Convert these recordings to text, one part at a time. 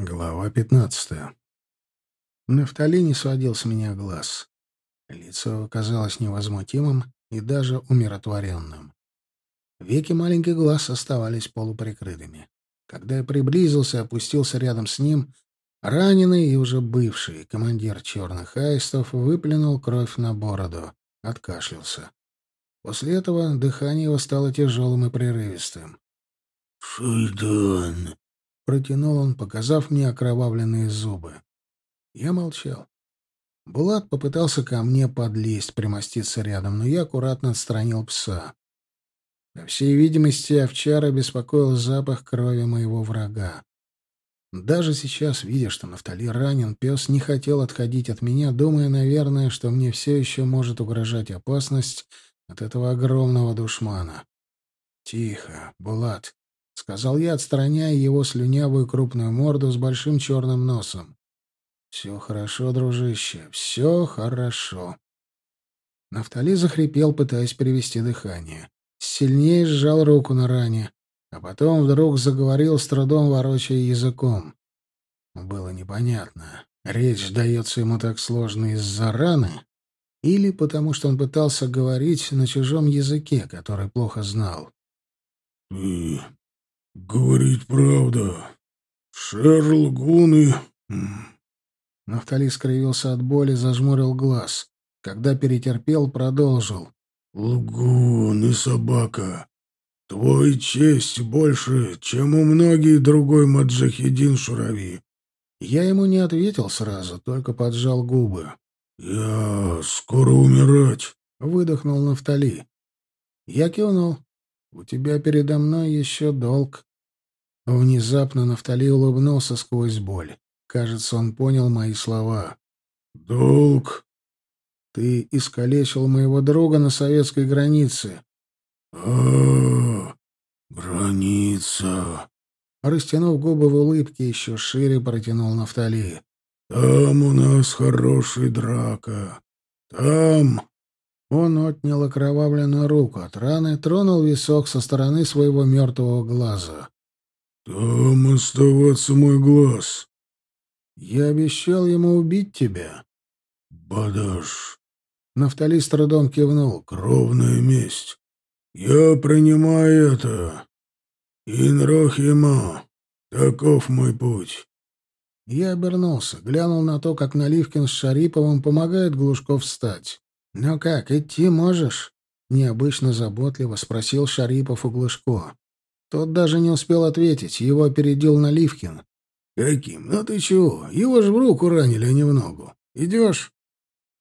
Глава пятнадцатая. Нафтали не сводил с меня глаз. Лицо казалось невозмутимым и даже умиротворенным. Веки маленьких глаз оставались полуприкрытыми. Когда я приблизился опустился рядом с ним, раненый и уже бывший командир черных аистов выплюнул кровь на бороду, откашлялся. После этого дыхание его стало тяжелым и прерывистым. «Шайдан!» Протянул он, показав мне окровавленные зубы. Я молчал. Булат попытался ко мне подлезть, примоститься рядом, но я аккуратно отстранил пса. По всей видимости, овчара беспокоил запах крови моего врага. Даже сейчас, видя, что Нафтали ранен, пес не хотел отходить от меня, думая, наверное, что мне все еще может угрожать опасность от этого огромного душмана. «Тихо, Булат», — сказал я, отстраняя его слюнявую крупную морду с большим черным носом. «Все хорошо, дружище, все хорошо». Нафтали захрипел, пытаясь перевести дыхание. Сильнее сжал руку на ране, а потом вдруг заговорил с трудом, ворочая языком. Было непонятно, речь дается ему так сложно из-за раны или потому что он пытался говорить на чужом языке, который плохо знал. «Ты Говорит правда. Шерл Гуны... Нафтали скривился от боли, зажмурил глаз. Когда перетерпел, продолжил. «Лгун и собака. Твой честь больше, чем у многих другой маджахидин Шурави». Я ему не ответил сразу, только поджал губы. «Я скоро умирать», — выдохнул Нафтали. Я кивнул. «У тебя передо мной еще долг». Внезапно Нафтали улыбнулся сквозь боль. Кажется, он понял мои слова. «Долг?» «Ты искалечил моего друга на советской границе». «А, граница!» Растянув губы в улыбке, еще шире протянул Нафтали. «Там у нас хороший драка. Там...» Он отнял окровавленную руку от раны, тронул висок со стороны своего мертвого глаза. «Там оставаться мой глаз». «Я обещал ему убить тебя». «Бадаш». Нафтали с трудом кивнул. «Кровная месть. Я принимаю это. Инрохима. Таков мой путь». Я обернулся, глянул на то, как Наливкин с Шариповым помогает Глушков встать. «Ну как, идти можешь?» — необычно заботливо спросил Шарипов у Глушко. Тот даже не успел ответить, его опередил Наливкин. «Каким? Ну ты чего? Его же в руку ранили, а не в ногу. Идешь?»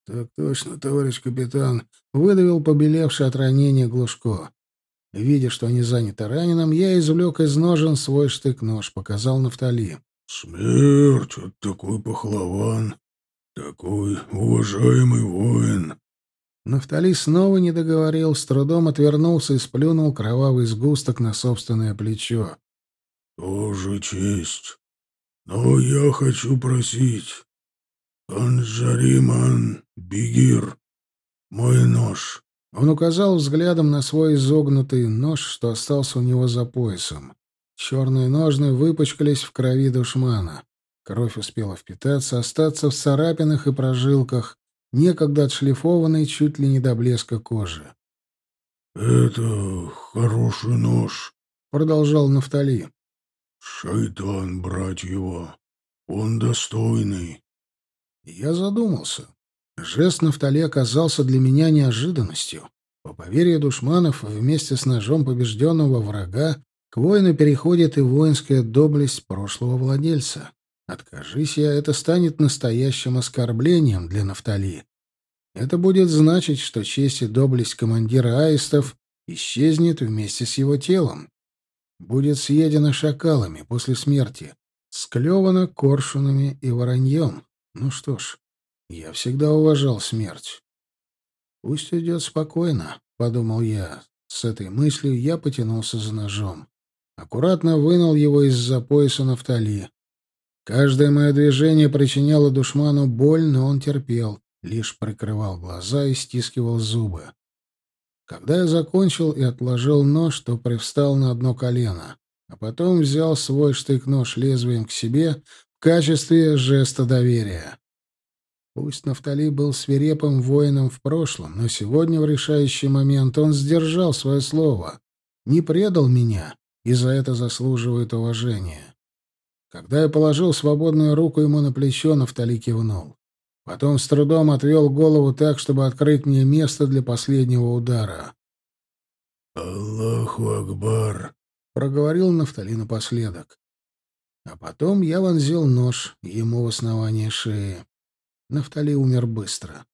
«Так точно, товарищ капитан», — выдавил побелевший от ранения Глушко. Видя, что они заняты раненым, я извлек из ножен свой штык-нож, показал Нафтали. «Смерть — такой пахлаван, такой уважаемый воин», Нафтали снова не договорил, с трудом отвернулся и сплюнул кровавый сгусток на собственное плечо. «Тоже честь. Но я хочу просить. Анджариман Бигир, мой нож». Он указал взглядом на свой изогнутый нож, что остался у него за поясом. Черные ножны выпачкались в крови душмана. Кровь успела впитаться, остаться в царапинах и прожилках, некогда отшлифованной чуть ли не до блеска кожи. «Это хороший нож», — продолжал Нафтали. «Шайтан брать его. Он достойный». Я задумался. Жест Нафтали оказался для меня неожиданностью. По поверью душманов, вместе с ножом побежденного врага к воину переходит и воинская доблесть прошлого владельца. Откажись я, это станет настоящим оскорблением для Нафтали. Это будет значить, что честь и доблесть командира аистов исчезнет вместе с его телом. Будет съедена шакалами после смерти, склевана коршунами и вороньем. Ну что ж, я всегда уважал смерть. «Пусть идет спокойно», — подумал я. С этой мыслью я потянулся за ножом. Аккуратно вынул его из-за пояса нафтали. Каждое мое движение причиняло душману боль, но он терпел, лишь прикрывал глаза и стискивал зубы. Когда я закончил и отложил нож, то привстал на одно колено, а потом взял свой штык-нож лезвием к себе, в качестве жеста доверия. Пусть Нафтали был свирепым воином в прошлом, но сегодня в решающий момент он сдержал свое слово, не предал меня и за это заслуживает уважения. Когда я положил свободную руку ему на плечо, Нафтали кивнул. Потом с трудом отвел голову так, чтобы открыть мне место для последнего удара. «Аллаху Акбар!» — проговорил Нафтали напоследок. А потом я вонзил нож ему в основание шеи. Нафтали умер быстро.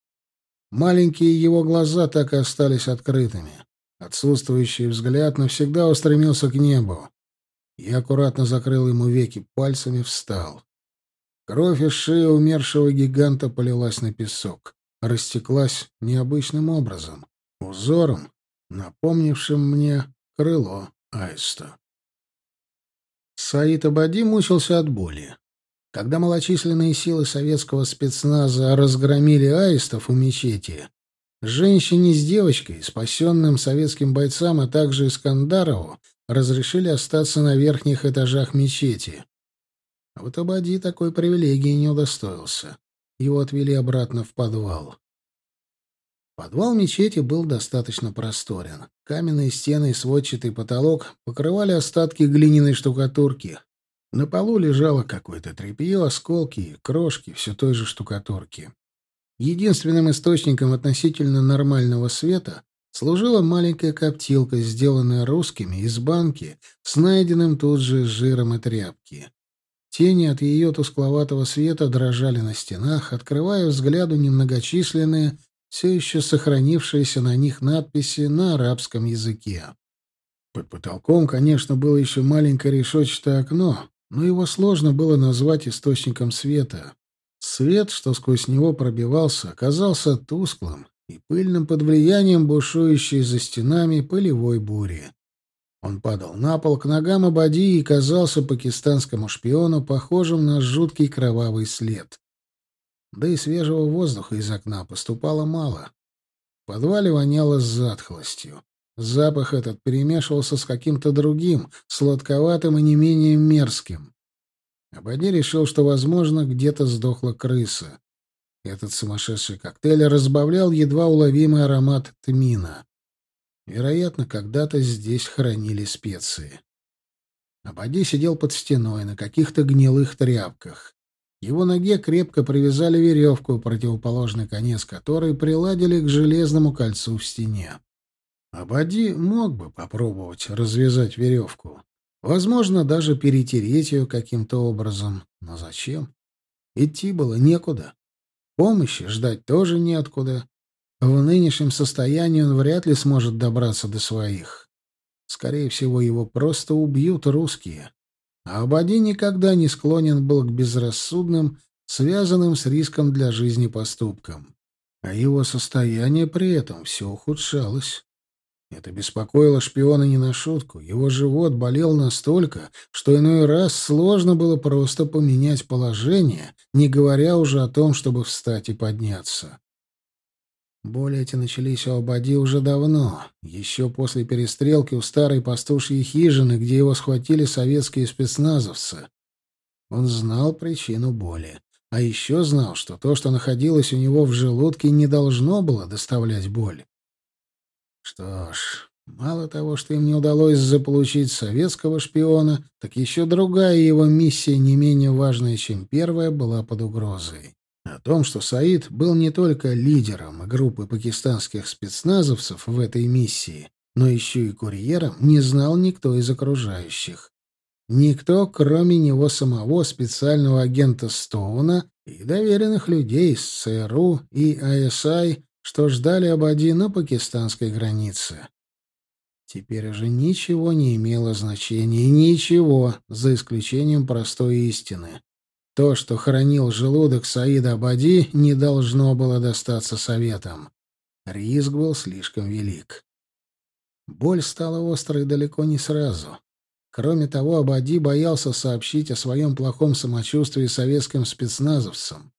Маленькие его глаза так и остались открытыми. Отсутствующий взгляд навсегда устремился к небу. Я аккуратно закрыл ему веки пальцами, встал. Кровь из шеи умершего гиганта полилась на песок, растеклась необычным образом, узором, напомнившим мне крыло аиста. Саид Абади мучился от боли. Когда малочисленные силы советского спецназа разгромили аистов у мечети, женщине с девочкой, спасенным советским бойцам, а также Искандарову, разрешили остаться на верхних этажах мечети. А вот Абади такой привилегии не удостоился. Его отвели обратно в подвал. Подвал мечети был достаточно просторен. Каменные стены и сводчатый потолок покрывали остатки глиняной штукатурки. На полу лежало какое-то тряпье, осколки и крошки все той же штукатурки. Единственным источником относительно нормального света служила маленькая коптилка, сделанная русскими из банки с найденным тут же жиром и тряпки. Тени от ее тускловатого света дрожали на стенах, открывая взгляду немногочисленные все еще сохранившиеся на них надписи на арабском языке. Под потолком, конечно, было еще маленькое решетчатое окно, но его сложно было назвать источником света. Свет, что сквозь него пробивался, оказался тусклым и пыльным под влиянием бушующей за стенами пылевой бури. Он падал на пол к ногам Абади и казался пакистанскому шпиону похожим на жуткий кровавый след. Да и свежего воздуха из окна поступало мало. В подвале воняло затхлостью. Запах этот перемешивался с каким-то другим, сладковатым и не менее мерзким. Абади решил, что, возможно, где-то сдохла крыса. Этот сумасшедший коктейль разбавлял едва уловимый аромат тмина. Вероятно, когда-то здесь хранили специи. Абади сидел под стеной на каких-то гнилых тряпках. Его ноге крепко привязали веревку, противоположный конец которой приладили к железному кольцу в стене. Абади мог бы попробовать развязать веревку. Возможно, даже перетереть ее каким-то образом. Но зачем? Идти было некуда. Помощи ждать тоже неоткуда. В нынешнем состоянии он вряд ли сможет добраться до своих. Скорее всего, его просто убьют русские. А Абади никогда не склонен был к безрассудным, связанным с риском для жизни поступкам. А его состояние при этом все ухудшалось. Это беспокоило шпиона не на шутку. Его живот болел настолько, что иной раз сложно было просто поменять положение, не говоря уже о том, чтобы встать и подняться. Боли эти начались у Абади уже давно, еще после перестрелки у старой пастушьей хижины, где его схватили советские спецназовцы. Он знал причину боли, а еще знал, что то, что находилось у него в желудке, не должно было доставлять боль. Что ж, мало того, что им не удалось заполучить советского шпиона, так еще другая его миссия, не менее важная, чем первая, была под угрозой. О том, что Саид был не только лидером группы пакистанских спецназовцев в этой миссии, но еще и курьером, не знал никто из окружающих. Никто, кроме него самого, специального агента Стоуна и доверенных людей с ЦРУ и АСАИ, что ждали Абади на пакистанской границе. Теперь уже ничего не имело значения, ничего, за исключением простой истины. То, что хранил желудок Саида Абади, не должно было достаться советам. Риск был слишком велик. Боль стала острой далеко не сразу. Кроме того, Абади боялся сообщить о своем плохом самочувствии советским спецназовцам.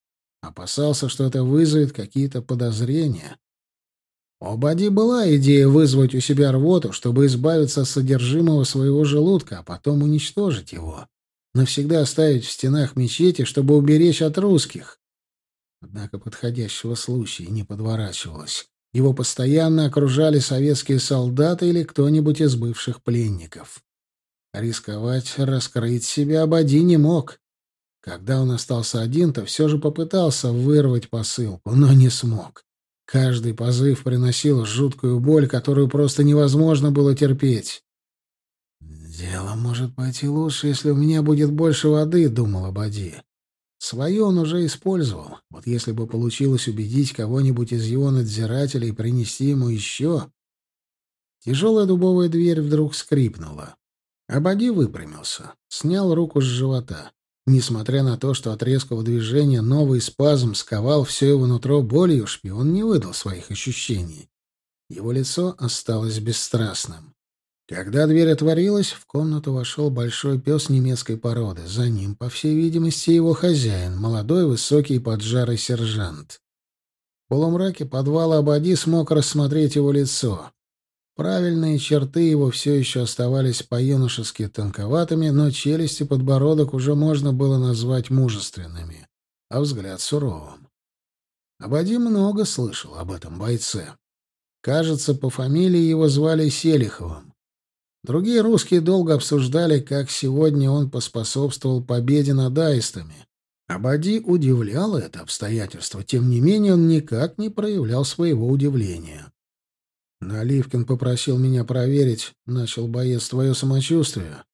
Опасался, что это вызовет какие-то подозрения. У Абади была идея вызвать у себя рвоту, чтобы избавиться от содержимого своего желудка, а потом уничтожить его. навсегда оставить в стенах мечети, чтобы уберечь от русских. Однако подходящего случая не подворачивалось. Его постоянно окружали советские солдаты или кто-нибудь из бывших пленников. Рисковать, раскрыть себя Абади не мог. Когда он остался один, то все же попытался вырвать посылку, но не смог. Каждый позыв приносил жуткую боль, которую просто невозможно было терпеть. «Дело может пойти лучше, если у меня будет больше воды», — думал Абади. Свое он уже использовал. Вот если бы получилось убедить кого-нибудь из его надзирателей принести ему еще... Тяжелая дубовая дверь вдруг скрипнула. Абади выпрямился, снял руку с живота. Несмотря на то, что от резкого движения новый спазм сковал все его нутро болью, шпион не выдал своих ощущений. Его лицо осталось бесстрастным. Когда дверь отворилась, в комнату вошел большой пес немецкой породы. За ним, по всей видимости, его хозяин, молодой, высокий, поджарый сержант. В полумраке подвала Абади смог рассмотреть его лицо. Правильные черты его все еще оставались по-юношески тонковатыми, но челюсти и подбородок уже можно было назвать мужественными, а взгляд суровым. Абади много слышал об этом бойце. Кажется, по фамилии его звали Селиховым. Другие русские долго обсуждали, как сегодня он поспособствовал победе над аистами. Абади удивляло это обстоятельство, тем не менее он никак не проявлял своего удивления. Наливкин попросил меня проверить, начал боец, твое самочувствие.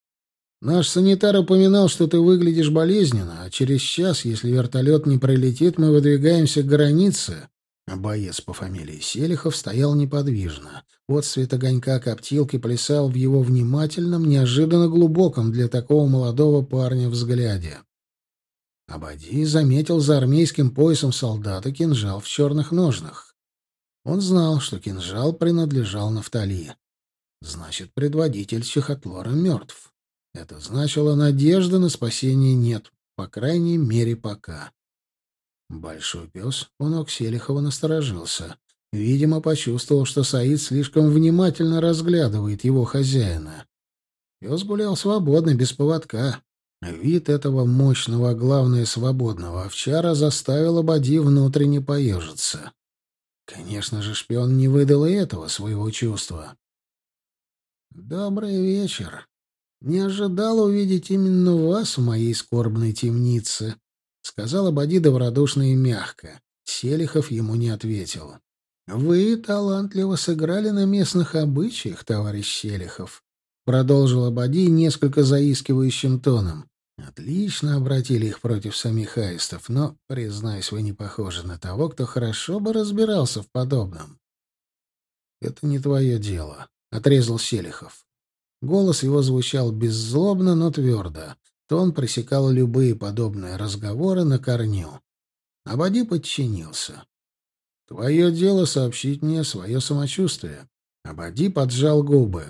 Наш санитар упоминал, что ты выглядишь болезненно, а через час, если вертолет не пролетит, мы выдвигаемся к границе. А боец по фамилии Селихов стоял неподвижно. Вот свет огонька коптилки плясал в его внимательном, неожиданно глубоком для такого молодого парня взгляде. Абади заметил за армейским поясом солдата кинжал в черных ножнах. Он знал, что кинжал принадлежал Нафтали. Значит, предводитель Чехотлора мертв. Это значило, надежды на спасение нет, по крайней мере, пока. Большой пес у ног Селихова насторожился. Видимо, почувствовал, что Саид слишком внимательно разглядывает его хозяина. Пес гулял свободно, без поводка. Вид этого мощного, главное, свободного овчара заставил Абади внутренне поежиться. Конечно же, шпион не выдал и этого своего чувства. «Добрый вечер. Не ожидал увидеть именно вас в моей скорбной темнице», — сказала Бади добродушно и мягко. Селихов ему не ответил. «Вы талантливо сыграли на местных обычаях, товарищ Селихов», — продолжила Бади несколько заискивающим тоном. Отлично обратили их против самих аистов, но, признаюсь, вы не похожи на того, кто хорошо бы разбирался в подобном. «Это не твое дело», — отрезал Селихов. Голос его звучал беззлобно, но твердо. Тон пресекал любые подобные разговоры на корню. Абади подчинился. «Твое дело сообщить мне свое самочувствие». Абади поджал губы.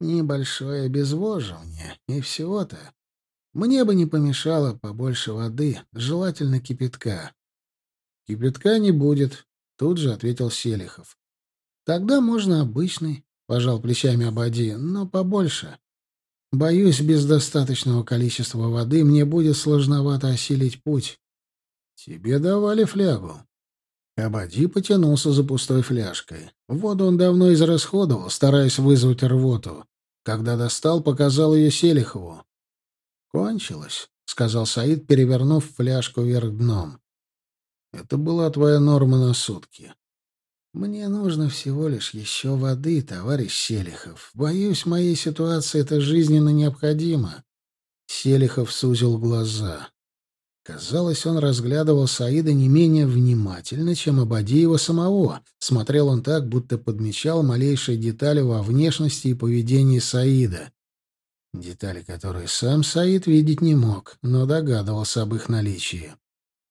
«Небольшое обезвоживание, и всего-то. Мне бы не помешало побольше воды, желательно кипятка. Кипятка не будет, тут же ответил Селихов. Тогда можно обычный, пожал плечами Абади, но побольше. Боюсь, без достаточного количества воды мне будет сложновато осилить путь. Тебе давали флягу. Абади потянулся за пустой фляжкой. Воду он давно израсходовал, стараясь вызвать рвоту. Когда достал, показал ее Селихову. «Кончилось», — сказал Саид, перевернув фляжку вверх дном. «Это была твоя норма на сутки». «Мне нужно всего лишь еще воды, товарищ Селихов. Боюсь, моей ситуации это жизненно необходимо». Селихов сузил глаза. Казалось, он разглядывал Саида не менее внимательно, чем Абадиева самого. Смотрел он так, будто подмечал малейшие детали во внешности и поведении Саида. Детали, которые сам Саид видеть не мог, но догадывался об их наличии.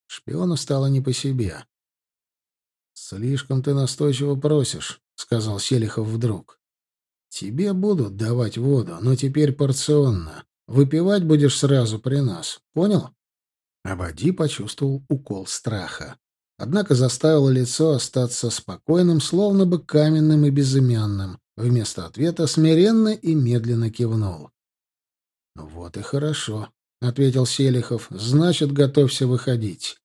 Шпиону стало не по себе. «Слишком ты настойчиво просишь», — сказал Селихов вдруг. «Тебе будут давать воду, но теперь порционно. Выпивать будешь сразу при нас. Понял?» Абади почувствовал укол страха. Однако заставило лицо остаться спокойным, словно бы каменным и безымянным. Вместо ответа смиренно и медленно кивнул. «Вот и хорошо», — ответил Селихов. «Значит, готовься выходить».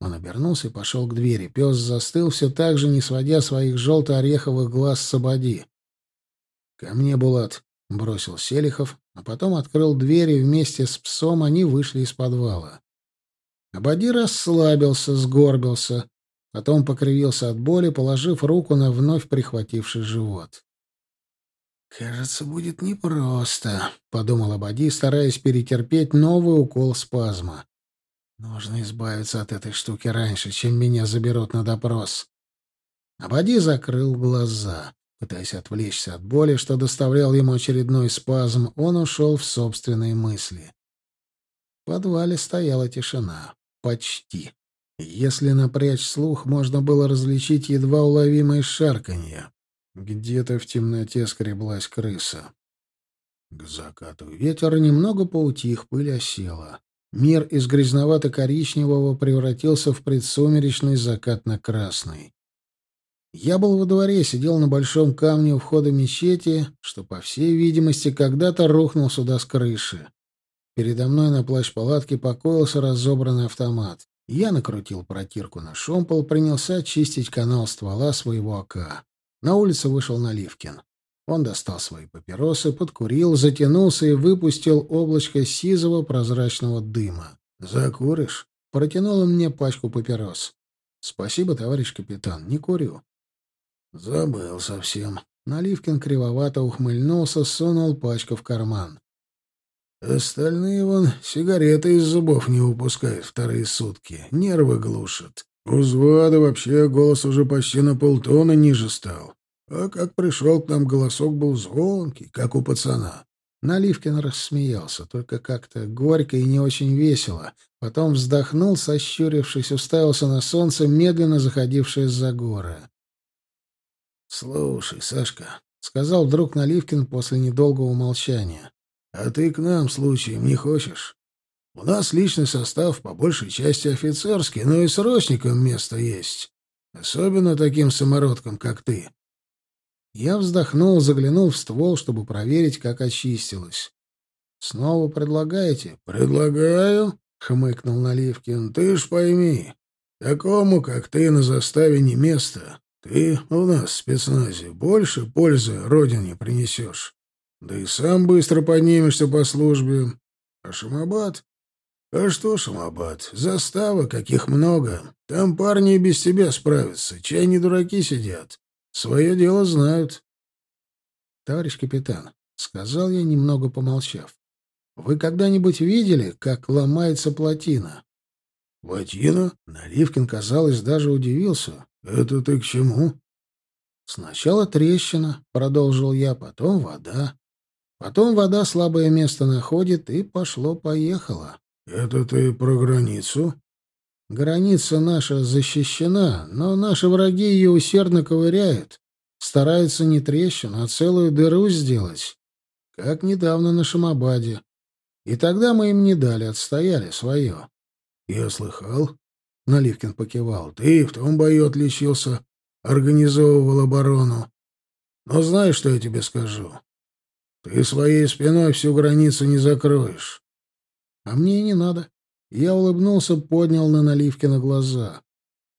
Он обернулся и пошел к двери. Пес застыл все так же, не сводя своих желто-ореховых глаз с ободи. «Ко мне, Булат», — бросил Селихов, а потом открыл дверь, и вместе с псом они вышли из подвала. Абади расслабился, сгорбился, потом покривился от боли, положив руку на вновь прихвативший живот. «Кажется, будет непросто», — подумал Абади, стараясь перетерпеть новый укол спазма. «Нужно избавиться от этой штуки раньше, чем меня заберут на допрос». Абади закрыл глаза. Пытаясь отвлечься от боли, что доставлял ему очередной спазм, он ушел в собственные мысли. В подвале стояла тишина. Почти. Если напрячь слух, можно было различить едва уловимое шарканье. Где-то в темноте скреблась крыса. К закату ветер немного поутих, пыль осела. Мир из грязновато-коричневого превратился в предсумеречный закатно-красный. Я был во дворе, сидел на большом камне у входа мечети, что, по всей видимости, когда-то рухнул сюда с крыши. Передо мной на плащ-палатке покоился разобранный автомат. Я накрутил протирку на шомпол, принялся чистить канал ствола своего АК. На улицу вышел Наливкин. Он достал свои папиросы, подкурил, затянулся и выпустил облачко сизого прозрачного дыма. «Закуришь?» Протянул он мне пачку папирос. «Спасибо, товарищ капитан, не курю». «Забыл совсем». Наливкин кривовато ухмыльнулся, сунул пачку в карман. «Остальные, вон, сигареты из зубов не выпускают вторые сутки, нервы глушат. У Звада вообще голос уже почти на полтона ниже стал. А как пришел к нам, голосок был звонкий, как у пацана. Наливкин рассмеялся, только как-то горько и не очень весело. Потом вздохнул, сощурившись, уставился на солнце, медленно заходившее за горы. «Слушай, Сашка», — сказал вдруг Наливкин после недолгого молчания, — «а ты к нам случаем не хочешь? У нас личный состав по большей части офицерский, но и срочникам место есть. Особенно таким самородкам, как ты». Я вздохнул, заглянул в ствол, чтобы проверить, как очистилось. «Снова предлагаете?» «Предлагаю», — хмыкнул Наливкин. «Ты ж пойми, такому, как ты, на заставе не место. Ты у нас в спецназе больше пользы родине принесешь. Да и сам быстро поднимешься по службе. А Шамабад? А что Шамабад? Застава, каких много. Там парни и без тебя справятся. Чай не дураки сидят. Свое дело знают. Товарищ капитан, — сказал я, немного помолчав, — вы когда-нибудь видели, как ломается плотина? Плотина? Наливкин, казалось, даже удивился. «Это ты к чему?» «Сначала трещина», — продолжил я, — «потом вода. Потом вода слабое место находит, и пошло-поехало». «Это ты про границу?» «Граница наша защищена, но наши враги ее усердно ковыряют, стараются не трещину, а целую дыру сделать, как недавно на Шамабаде. И тогда мы им не дали, отстояли свое». «Я слыхал. Наливкин покивал. «Ты в том бою отличился, организовывал оборону. Но знаешь, что я тебе скажу? Ты своей спиной всю границу не закроешь». «А мне и не надо». Я улыбнулся, поднял на Наливкина глаза.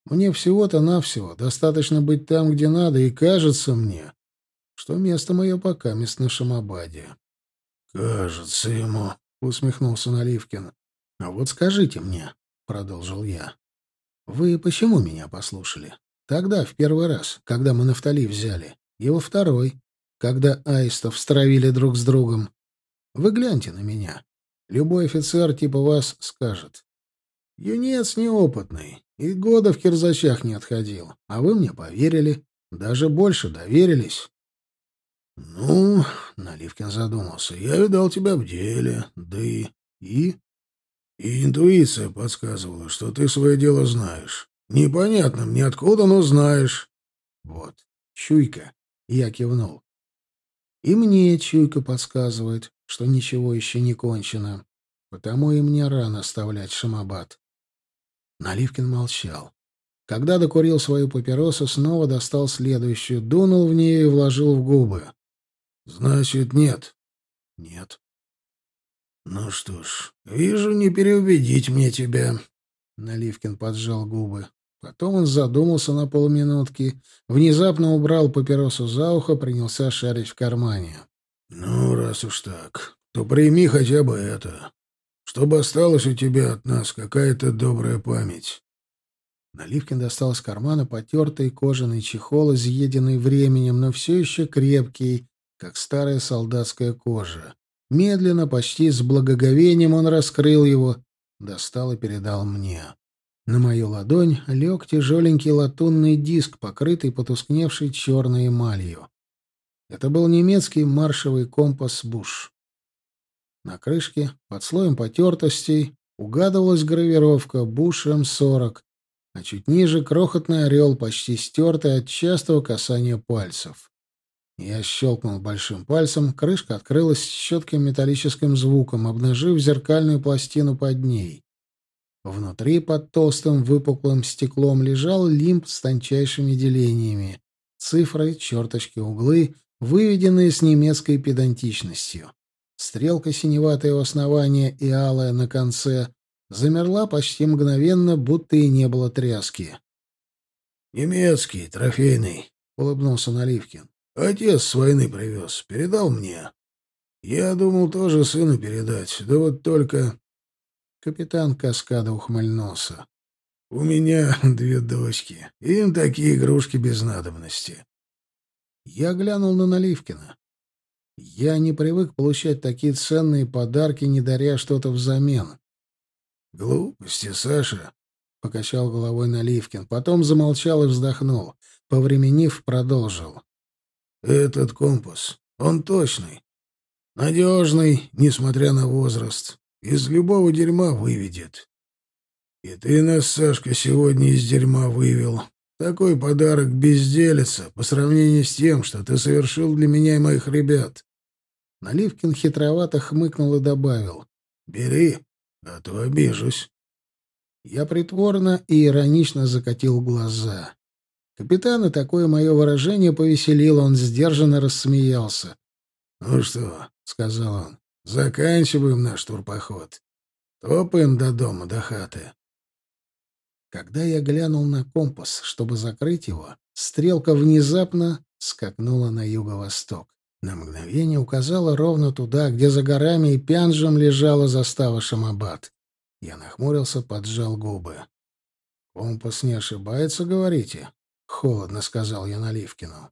«Мне всего-то навсего достаточно быть там, где надо, и кажется мне, что место мое пока мест на Шамабаде». «Кажется ему», — усмехнулся Наливкин. «А вот скажите мне», — продолжил я, вы почему меня послушали? Тогда, в первый раз, когда мы Нафтали взяли. И во второй, когда аистов стравили друг с другом. Вы гляньте на меня. Любой офицер типа вас скажет. Юнец неопытный, и года в кирзачах не отходил. А вы мне поверили, даже больше доверились. «Ну, — Наливкин задумался, — я видал тебя в деле, да и... и... И интуиция подсказывала, что ты свое дело знаешь. Непонятно мне откуда, но знаешь. Вот, чуйка. Я кивнул. И мне чуйка подсказывает, что ничего еще не кончено. Потому и мне рано оставлять Шамабад. Наливкин молчал. Когда докурил свою папиросу, снова достал следующую, дунул в нее и вложил в губы. «Значит, нет». «Нет». Ну что ж, вижу, не переубедить мне тебя. Наливкин поджал губы. Потом он задумался на полминутки, внезапно убрал папиросу за ухо, принялся шарить в кармане. «Ну, раз уж так, то прими хотя бы это, чтобы осталась у тебя от нас какая-то добрая память». Наливкин достал из кармана потертый кожаный чехол, изъеденный временем, но все еще крепкий, как старая солдатская кожа. Медленно, почти с благоговением он раскрыл его, достал и передал мне. На мою ладонь лег тяжеленький латунный диск, покрытый потускневшей черной эмалью. Это был немецкий маршевый компас «Буш». На крышке, под слоем потертостей, угадывалась гравировка «Буш М-40», а чуть ниже — крохотный орел, почти стертый от частого касания пальцев. Я щелкнул большим пальцем, крышка открылась с четким металлическим звуком, обнажив зеркальную пластину под ней. Внутри, под толстым выпуклым стеклом, лежал лимб с тончайшими делениями. Цифры, черточки, углы, выведенные с немецкой педантичностью. Стрелка синеватая у основания и алая на конце замерла почти мгновенно, будто и не было тряски. «Немецкий, трофейный», — улыбнулся Наливкин. «Отец с войны привез, передал мне. Я думал тоже сыну передать, да вот только...» Капитан Каскада ухмыльнулся. «У меня две дочки. Им такие игрушки без надобности». Я глянул на Наливкина. Я не привык получать такие ценные подарки, не даря что-то взамен. «Глупости, Саша», — покачал головой Наливкин. Потом замолчал и вздохнул. Повременив, продолжил. «Этот компас, он точный. Надежный, несмотря на возраст из любого дерьма выведет. И ты нас, Сашка, сегодня из дерьма вывел. Такой подарок безделица по сравнению с тем, что ты совершил для меня и моих ребят. Наливкин хитровато хмыкнул и добавил. «Бери, а то обижусь». Я притворно и иронично закатил глаза. Капитана такое мое выражение повеселило, он сдержанно рассмеялся. «Ну что?» — сказал он. Заканчиваем наш турпоход. Топаем до дома, до хаты. Когда я глянул на компас, чтобы закрыть его, стрелка внезапно скакнула на юго-восток. На мгновение указала ровно туда, где за горами и пянжем лежала застава Шамабад. Я нахмурился, поджал губы. «Компас не ошибается, говорите?» — холодно сказал я Наливкину.